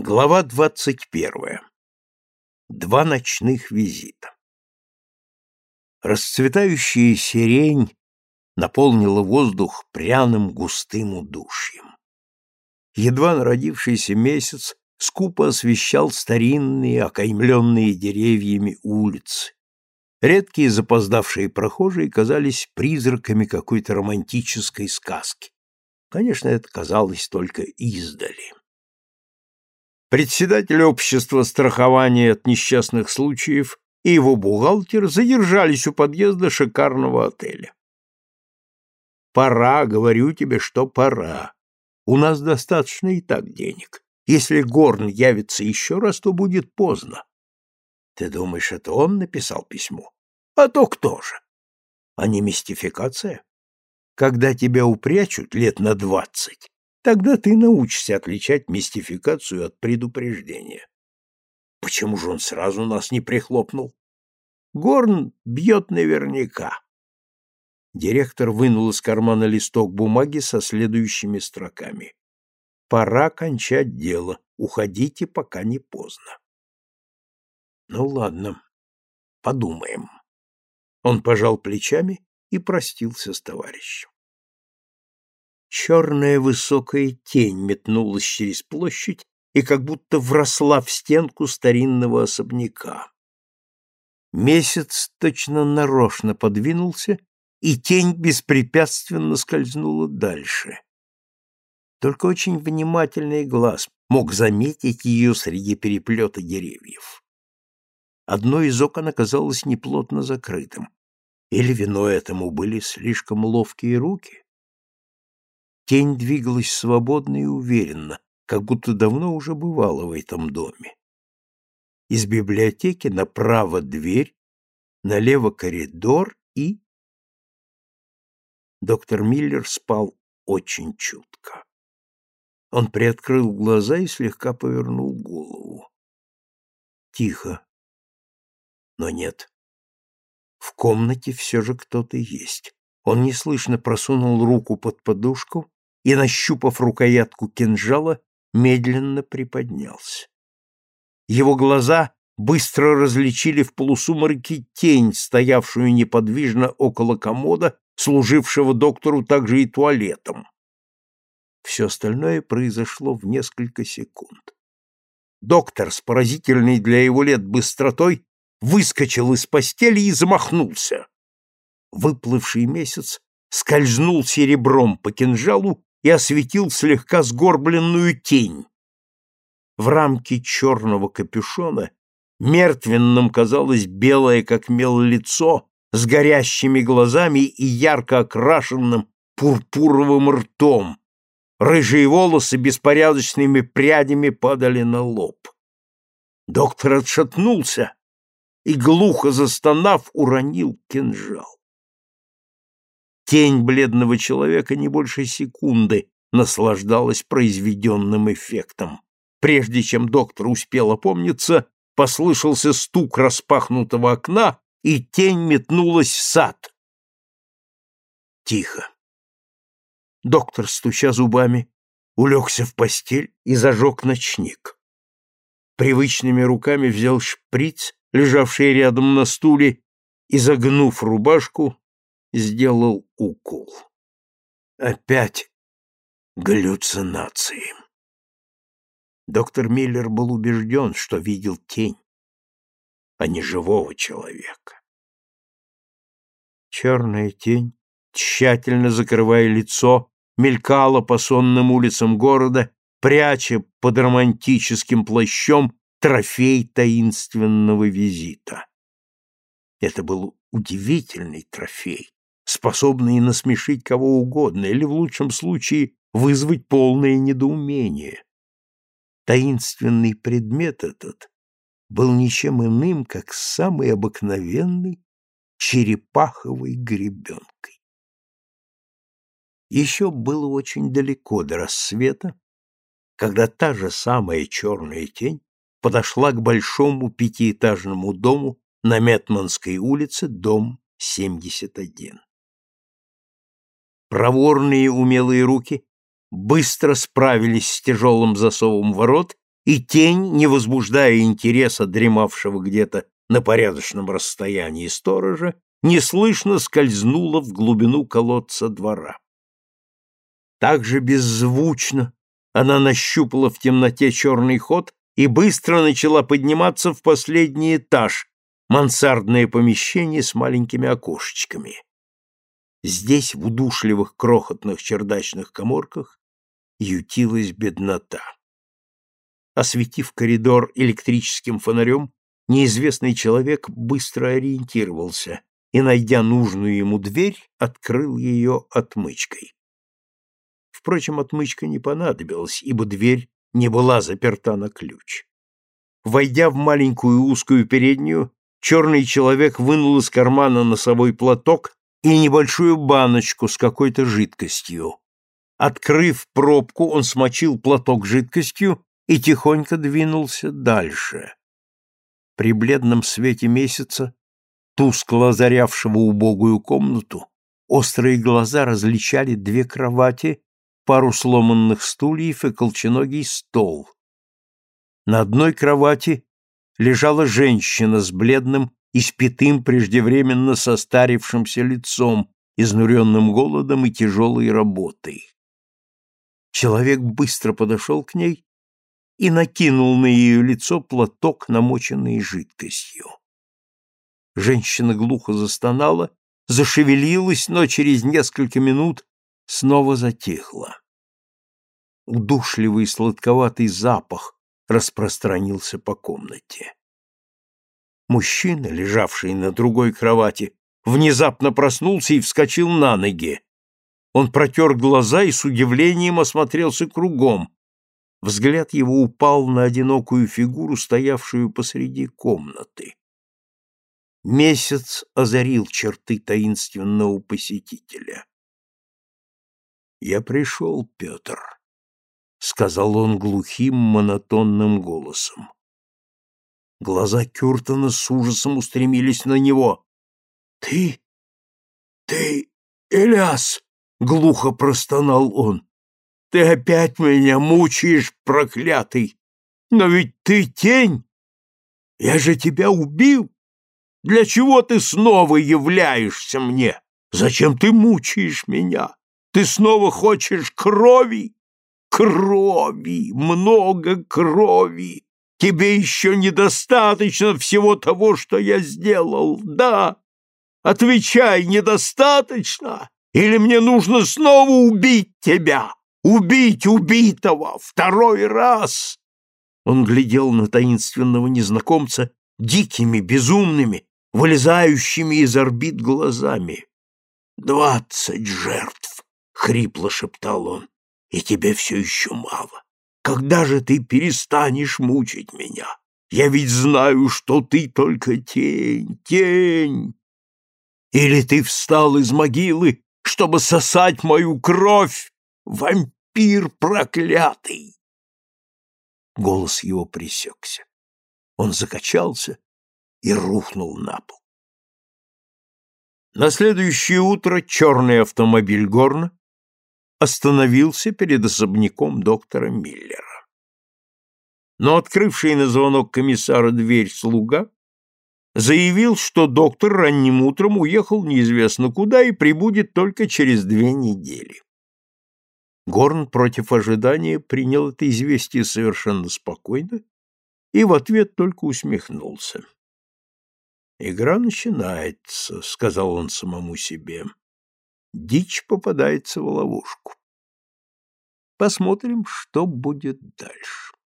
Глава двадцать первая. Два ночных визита. Расцветающая сирень наполнила воздух пряным густым удушьем. Едва народившийся месяц скупо освещал старинные, окаймленные деревьями улицы. Редкие запоздавшие прохожие казались призраками какой-то романтической сказки. Конечно, это казалось только издали. Председатель общества страхования от несчастных случаев и его бухгалтер задержались у подъезда шикарного отеля. «Пора, говорю тебе, что пора. У нас достаточно и так денег. Если Горн явится еще раз, то будет поздно». «Ты думаешь, это он написал письмо? А то кто же? А не мистификация? Когда тебя упрячут лет на двадцать, Тогда ты научишься отличать мистификацию от предупреждения. Почему же он сразу нас не прихлопнул? Горн бьет наверняка. Директор вынул из кармана листок бумаги со следующими строками. Пора кончать дело. Уходите, пока не поздно. Ну ладно, подумаем. Он пожал плечами и простился с товарищем. Черная высокая тень метнулась через площадь и как будто вросла в стенку старинного особняка. Месяц точно нарочно подвинулся, и тень беспрепятственно скользнула дальше. Только очень внимательный глаз мог заметить ее среди переплета деревьев. Одно из окон оказалось неплотно закрытым. Или виной этому были слишком ловкие руки? Тень двигалась свободно и уверенно, как будто давно уже бывала в этом доме. Из библиотеки направо дверь, налево коридор и... Доктор Миллер спал очень чутко. Он приоткрыл глаза и слегка повернул голову. Тихо. Но нет. В комнате все же кто-то есть. Он неслышно просунул руку под подушку и, нащупав рукоятку кинжала, медленно приподнялся. Его глаза быстро различили в полусумраке тень, стоявшую неподвижно около комода, служившего доктору также и туалетом. Все остальное произошло в несколько секунд. Доктор с поразительной для его лет быстротой выскочил из постели и замахнулся. Выплывший месяц скользнул серебром по кинжалу и осветил слегка сгорбленную тень. В рамке черного капюшона мертвенным казалось белое, как мел, лицо с горящими глазами и ярко окрашенным пурпуровым ртом. Рыжие волосы беспорядочными прядями падали на лоб. Доктор отшатнулся и, глухо застонав, уронил кинжал. Тень бледного человека не больше секунды наслаждалась произведенным эффектом. Прежде чем доктор успел опомниться, послышался стук распахнутого окна, и тень метнулась в сад. Тихо. Доктор, стуча зубами, улегся в постель и зажег ночник. Привычными руками взял шприц, лежавший рядом на стуле, и, загнув рубашку, сделал укол. Опять галлюцинации. Доктор Миллер был убежден, что видел тень, а не живого человека. Черная тень, тщательно закрывая лицо, мелькала по сонным улицам города, пряча под романтическим плащом трофей таинственного визита. Это был удивительный трофей, способные насмешить кого угодно или, в лучшем случае, вызвать полное недоумение. Таинственный предмет этот был ничем иным, как самой обыкновенной черепаховой гребенкой. Еще было очень далеко до рассвета, когда та же самая черная тень подошла к большому пятиэтажному дому на Метманской улице, дом 71. Проворные умелые руки быстро справились с тяжелым засовом ворот и тень, не возбуждая интереса дремавшего где-то на порядочном расстоянии сторожа, неслышно скользнула в глубину колодца двора. Так же беззвучно она нащупала в темноте черный ход и быстро начала подниматься в последний этаж, мансардное помещение с маленькими окошечками. Здесь, в удушливых крохотных чердачных коморках, ютилась беднота. Осветив коридор электрическим фонарем, неизвестный человек быстро ориентировался и, найдя нужную ему дверь, открыл ее отмычкой. Впрочем, отмычка не понадобилась, ибо дверь не была заперта на ключ. Войдя в маленькую узкую переднюю, черный человек вынул из кармана носовой платок и небольшую баночку с какой-то жидкостью. Открыв пробку, он смочил платок жидкостью и тихонько двинулся дальше. При бледном свете месяца, тускло озарявшего убогую комнату, острые глаза различали две кровати, пару сломанных стульев и колченогий стол. На одной кровати лежала женщина с бледным, испитым преждевременно состарившимся лицом, изнуренным голодом и тяжелой работой. Человек быстро подошел к ней и накинул на ее лицо платок, намоченный жидкостью. Женщина глухо застонала, зашевелилась, но через несколько минут снова затихла. Удушливый сладковатый запах распространился по комнате. Мужчина, лежавший на другой кровати, внезапно проснулся и вскочил на ноги. Он протер глаза и с удивлением осмотрелся кругом. Взгляд его упал на одинокую фигуру, стоявшую посреди комнаты. Месяц озарил черты таинственного посетителя. «Я пришел, Петр», — сказал он глухим, монотонным голосом. Глаза Кюртона с ужасом устремились на него. «Ты... ты... Эляс!» — глухо простонал он. Ты опять меня мучаешь, проклятый! Но ведь ты тень! Я же тебя убил! Для чего ты снова являешься мне? Зачем ты мучаешь меня? Ты снова хочешь крови? Крови! Много крови! Тебе еще недостаточно всего того, что я сделал, да? Отвечай, недостаточно? Или мне нужно снова убить тебя? Убить убитого! Второй раз!» Он глядел на таинственного незнакомца дикими, безумными, вылезающими из орбит глазами. «Двадцать жертв!» — хрипло шептал он. «И тебе все еще мало. Когда же ты перестанешь мучить меня? Я ведь знаю, что ты только тень, тень. Или ты встал из могилы, чтобы сосать мою кровь, вампир?» проклятый!» Голос его пресекся. Он закачался и рухнул на пол. На следующее утро черный автомобиль Горна остановился перед особняком доктора Миллера. Но открывший на звонок комиссара дверь слуга заявил, что доктор ранним утром уехал неизвестно куда и прибудет только через две недели. Горн против ожидания принял это известие совершенно спокойно и в ответ только усмехнулся. «Игра начинается», — сказал он самому себе. «Дичь попадается в ловушку. Посмотрим, что будет дальше».